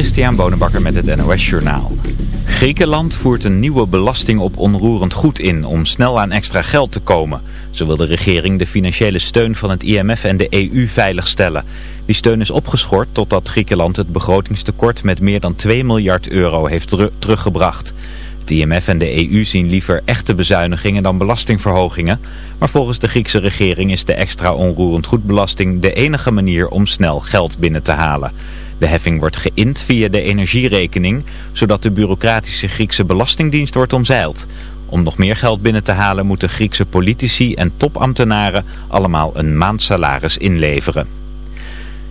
Christian Bonenbakker met het NOS Journaal. Griekenland voert een nieuwe belasting op onroerend goed in om snel aan extra geld te komen. Zo wil de regering de financiële steun van het IMF en de EU veiligstellen. Die steun is opgeschort totdat Griekenland het begrotingstekort met meer dan 2 miljard euro heeft teruggebracht. Het IMF en de EU zien liever echte bezuinigingen dan belastingverhogingen. Maar volgens de Griekse regering is de extra onroerend goedbelasting de enige manier om snel geld binnen te halen. De heffing wordt geïnd via de energierekening, zodat de bureaucratische Griekse belastingdienst wordt omzeild. Om nog meer geld binnen te halen moeten Griekse politici en topambtenaren allemaal een maandsalaris inleveren.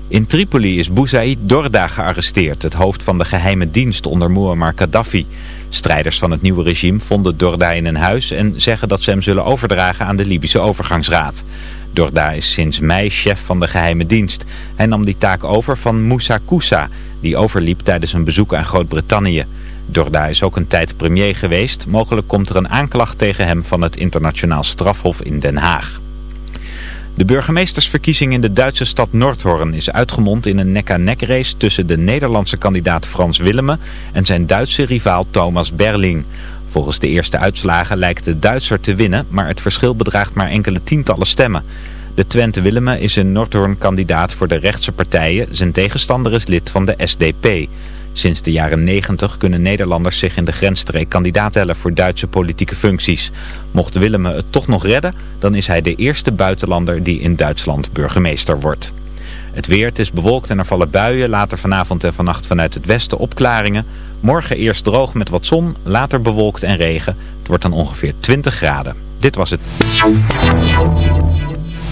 In Tripoli is Bouzaïd Dorda gearresteerd, het hoofd van de geheime dienst onder Muammar Gaddafi. Strijders van het nieuwe regime vonden Dorda in een huis en zeggen dat ze hem zullen overdragen aan de Libische overgangsraad. Dorda is sinds mei chef van de geheime dienst. Hij nam die taak over van Moussa Koussa, die overliep tijdens een bezoek aan Groot-Brittannië. Dorda is ook een tijd premier geweest. Mogelijk komt er een aanklacht tegen hem van het internationaal strafhof in Den Haag. De burgemeestersverkiezing in de Duitse stad Nordhorn is uitgemond in een nek-aan-nek race tussen de Nederlandse kandidaat Frans Willemme en zijn Duitse rivaal Thomas Berling. Volgens de eerste uitslagen lijkt de Duitser te winnen, maar het verschil bedraagt maar enkele tientallen stemmen. De Twente Willemme is een Noordhoorn kandidaat voor de rechtse partijen. Zijn tegenstander is lid van de SDP. Sinds de jaren 90 kunnen Nederlanders zich in de grensstreek kandidaat tellen voor Duitse politieke functies. Mocht Willemme het toch nog redden, dan is hij de eerste buitenlander die in Duitsland burgemeester wordt. Het weer, het is bewolkt en er vallen buien, later vanavond en vannacht vanuit het westen opklaringen. Morgen eerst droog met wat zon, later bewolkt en regen. Het wordt dan ongeveer 20 graden. Dit was het.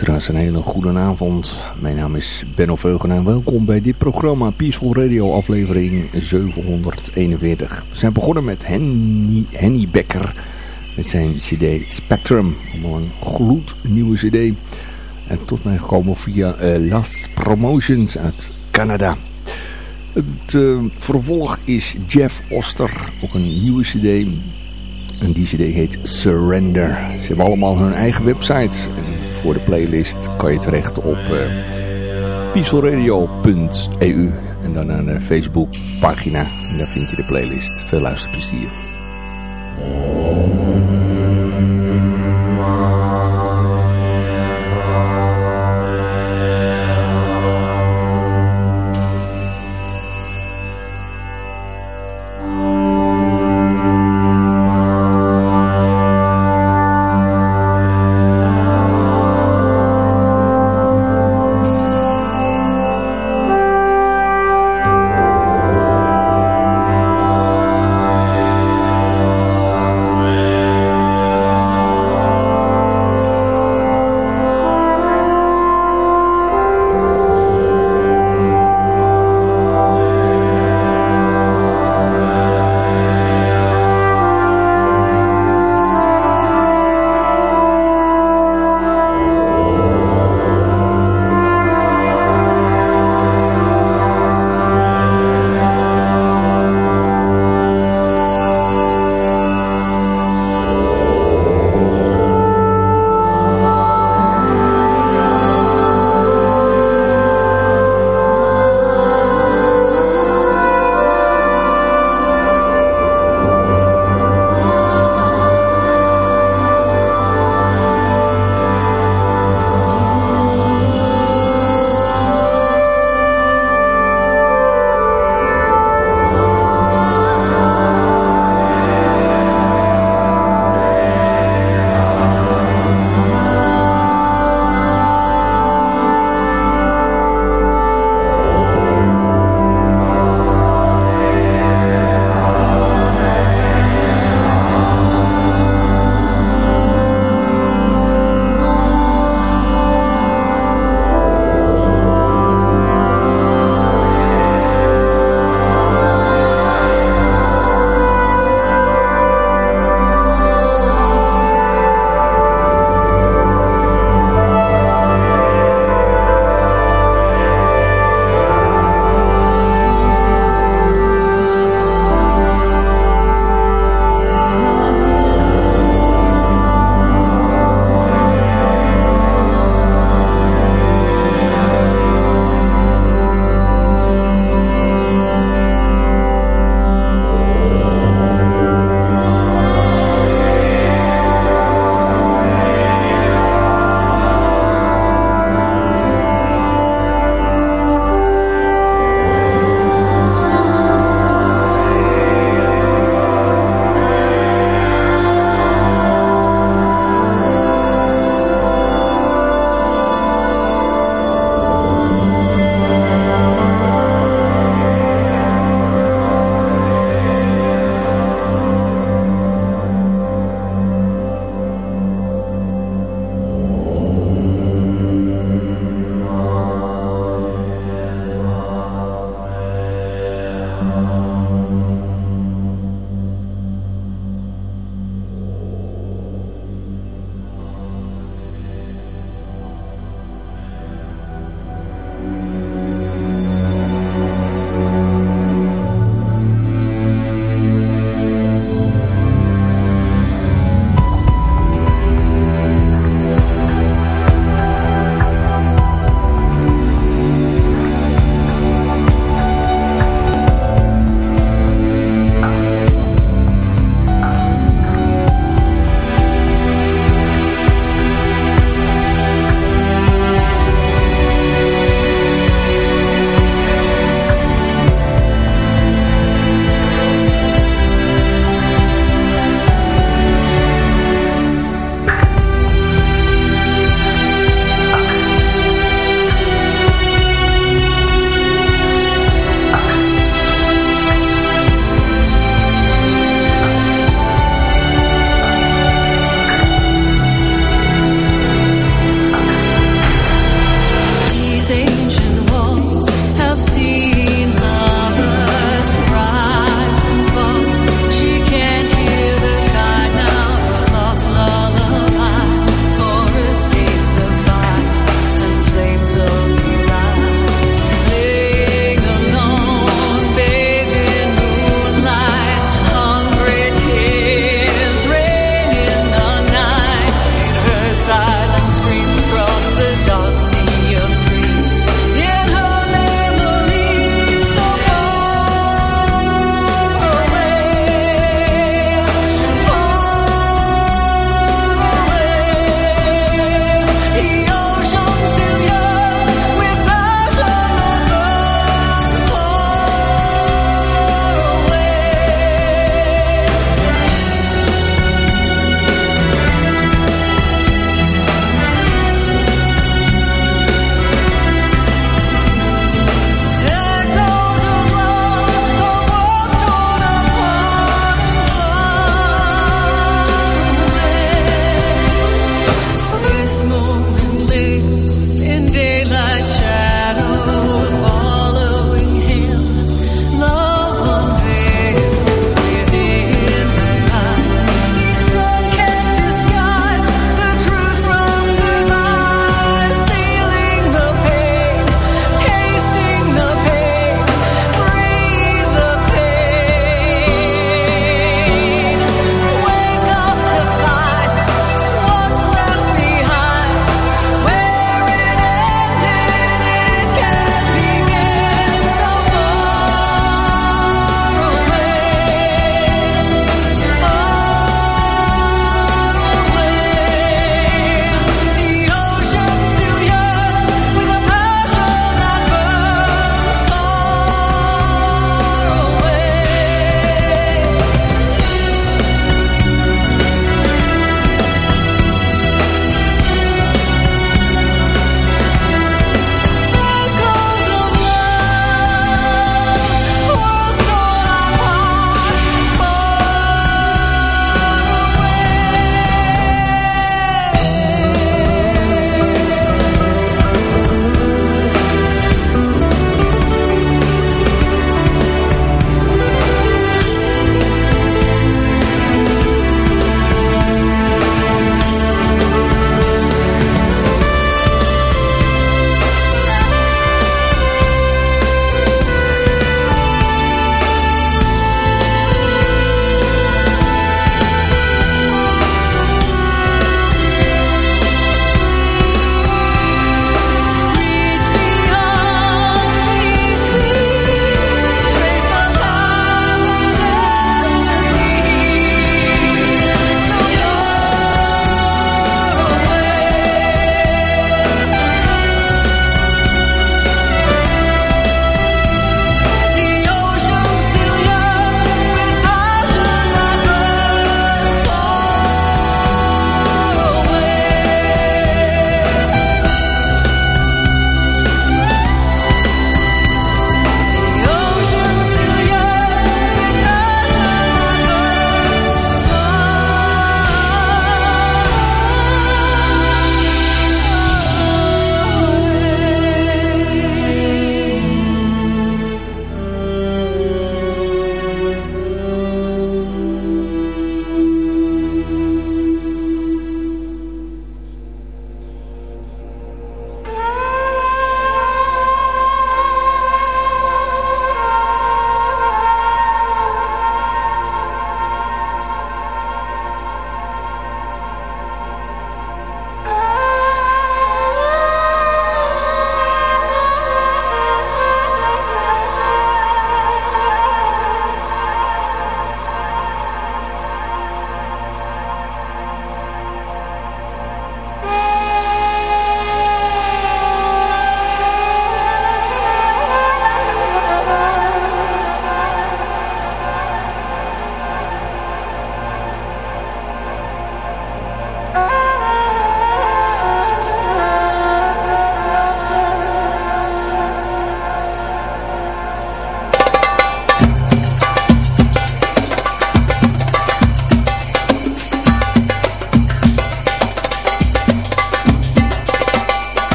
Luisteraars, een hele goede avond. Mijn naam is Benno Veugen en welkom bij dit programma Peaceful Radio aflevering 741. We zijn begonnen met Henny, Becker met zijn cd Spectrum. Een gloednieuwe cd. En tot mij gekomen via uh, Last Promotions uit Canada. Het uh, vervolg is Jeff Oster, ook een nieuwe cd. En die cd heet Surrender. Ze hebben allemaal hun eigen website. Voor de playlist kan je terecht op uh, peacefulradio.eu. En dan naar de Facebook pagina. En daar vind je de playlist. Veel luisterplezier.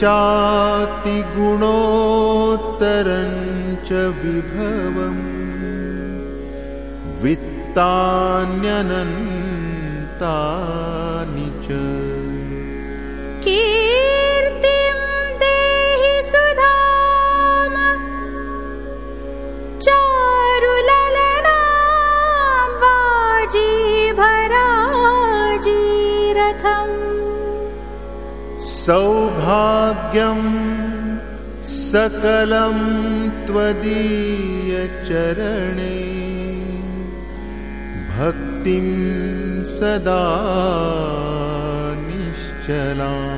चातिगुणोत्तरञ्च विभवम् वित्तान्यनन् सौभाग्यं सकलं त्वदीयचरणे। भक्तिं सदा निश्चला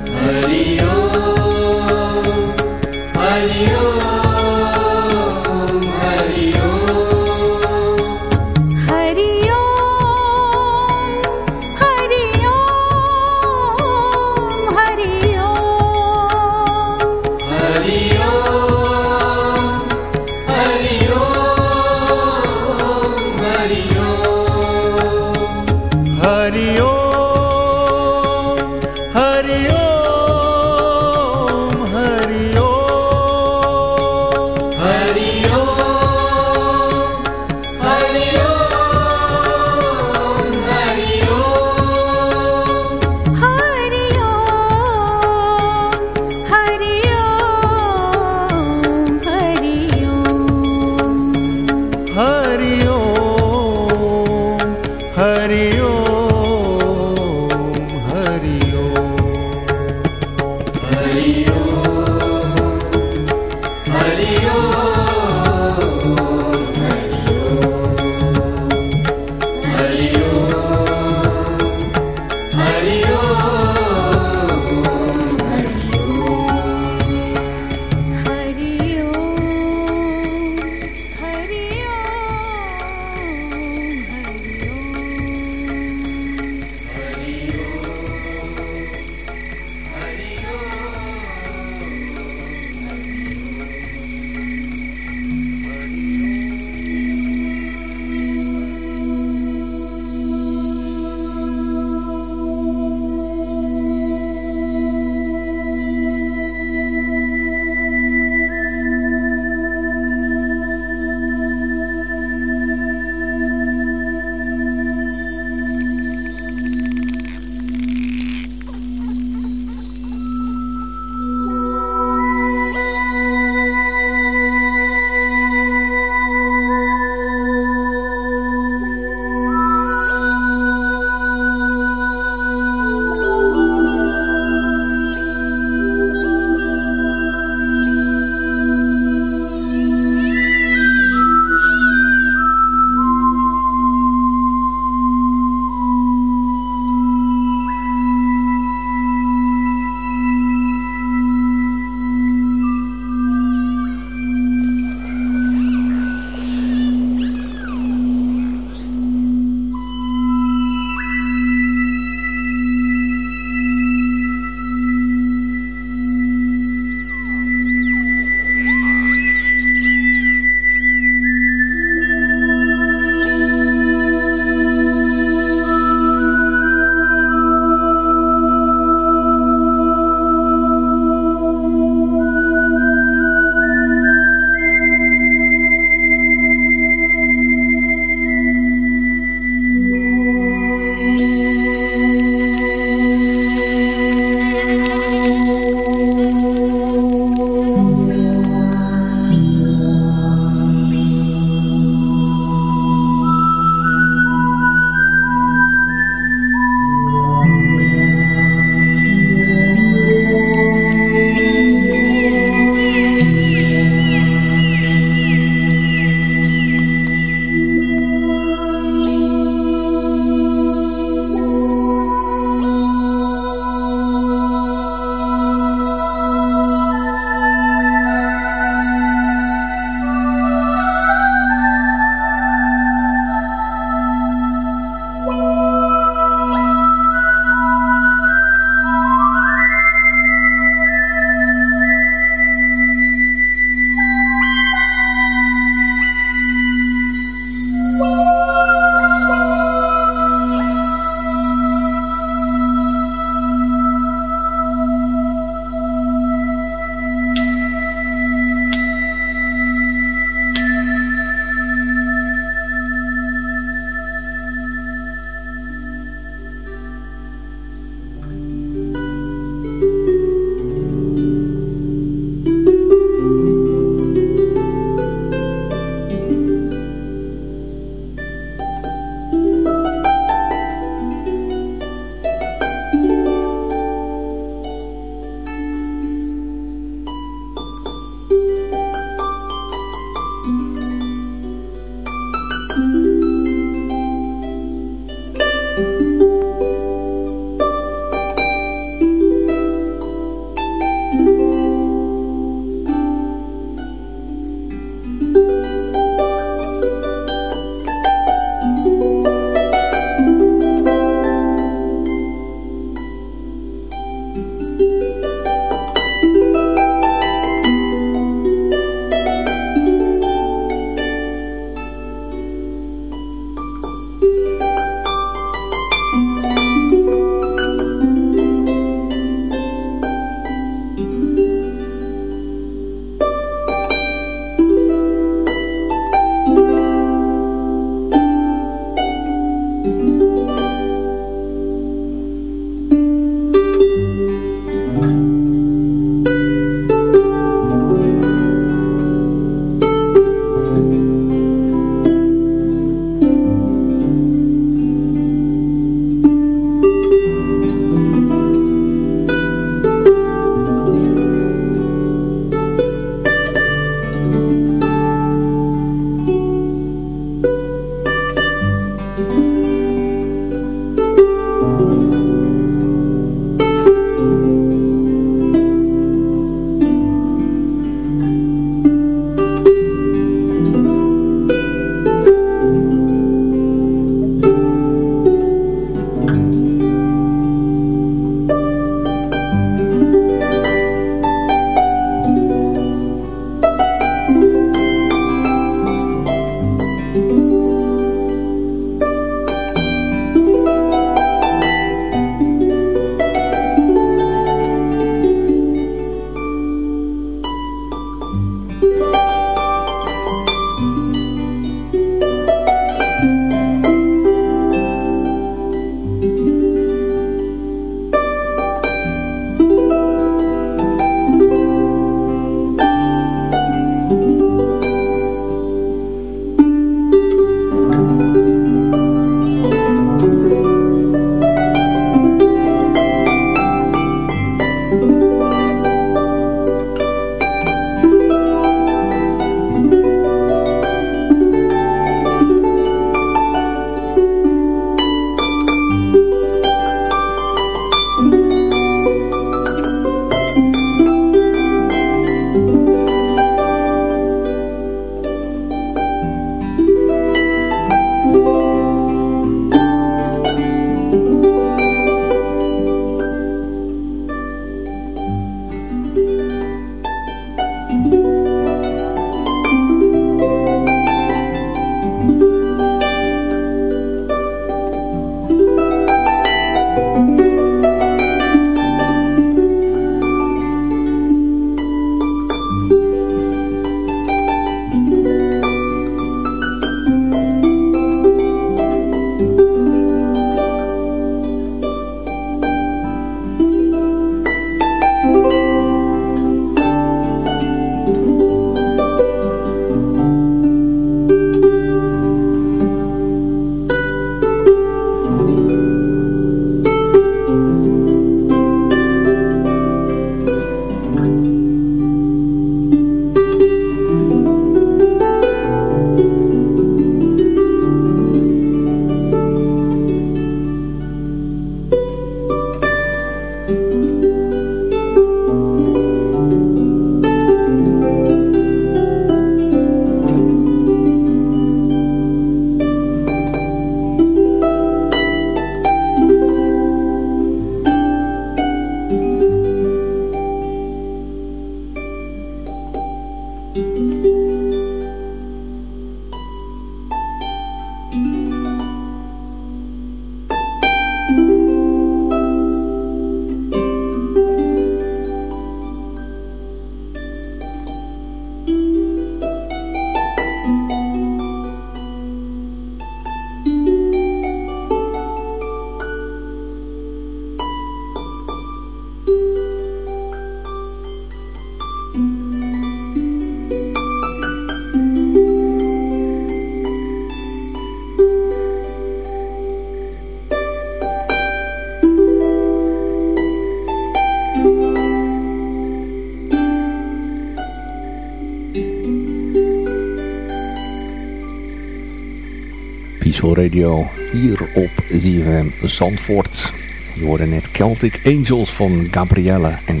Radio hier op ZFM Zandvoort. Je hoorde net Celtic Angels van Gabrielle en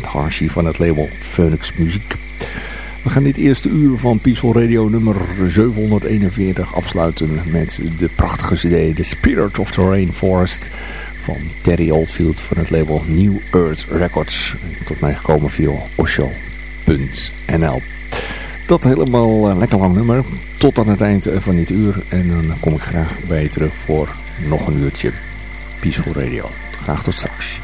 van het label Phoenix Muziek. We gaan dit eerste uur van Peaceful Radio nummer 741 afsluiten met de prachtige cd The Spirit of the Rainforest van Terry Oldfield van het label New Earth Records. Tot mij gekomen via osho.nl Dat helemaal een lekker lang nummer tot aan het eind van dit uur en dan kom ik graag bij je terug voor nog een uurtje Peaceful Radio. Graag tot straks.